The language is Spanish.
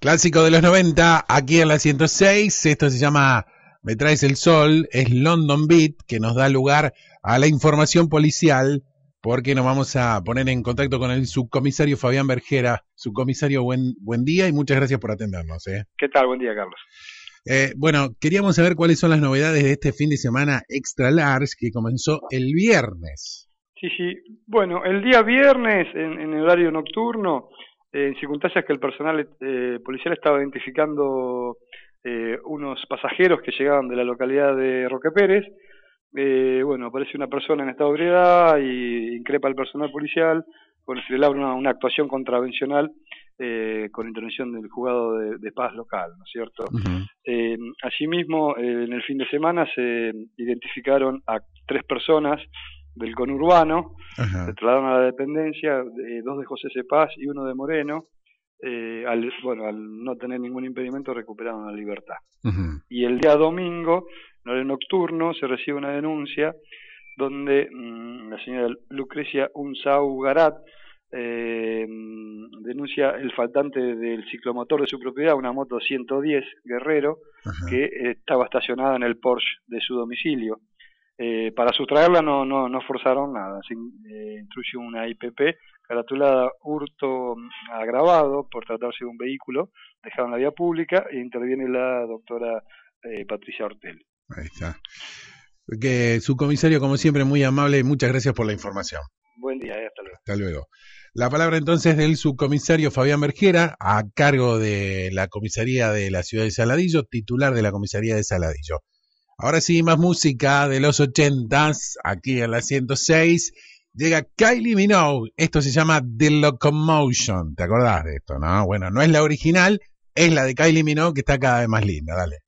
Clásico de los 90, aquí en la 106. Esto se llama Me traes el sol. Es London Beat, que nos da lugar a la información policial, porque nos vamos a poner en contacto con el subcomisario Fabián Bergera. Subcomisario, buen, buen día y muchas gracias por atendernos. ¿eh? ¿Qué tal? Buen día, Carlos. Eh, bueno, queríamos saber cuáles son las novedades de este fin de semana extra large que comenzó el viernes. Sí, sí. Bueno, el día viernes, en, en el horario nocturno, en circunstancias que el personal eh, policial estaba identificando eh, unos pasajeros que llegaban de la localidad de Roque Pérez. Eh, bueno, aparece una persona en estado de ebriedad y increpa al personal policial. Bueno, se le abre una, actuación contravencional eh, con intervención del juzgado de, paz local, ¿no es cierto? eh, asimismo, en el fin de semana se identificaron a tres personas del conurbano, se trasladaron a la dependencia, dos de José Cepaz y uno de Moreno, eh, al, bueno, al no tener ningún impedimento recuperaron la libertad. Y el día domingo, en el nocturno, se recibe una denuncia donde mm, la señora Lucrecia Unsau Garat eh, denuncia el faltante del ciclomotor de su propiedad, una moto 110 Guerrero, que estaba estacionada en el Porsche de su domicilio. Eh, para sustraerla no, no, no forzaron nada, se eh, instruye una IPP caratulada hurto agravado por tratarse de un vehículo dejado en la vía pública e interviene la doctora eh, Patricia Ortel. Ahí está. Que su comisario, como siempre, muy amable, muchas gracias por la información. Buen día, hasta luego. Hasta luego. La palabra entonces del subcomisario Fabián Bergera, a cargo de la comisaría de la ciudad de Saladillo, titular de la comisaría de Saladillo. Ahora sí, más música de los ochentas, aquí en la 106. Llega Kylie Minogue. Esto se llama The Locomotion. ¿Te acordás de esto, no? Bueno, no es la original, es la de Kylie Minogue que está cada vez más linda. Dale.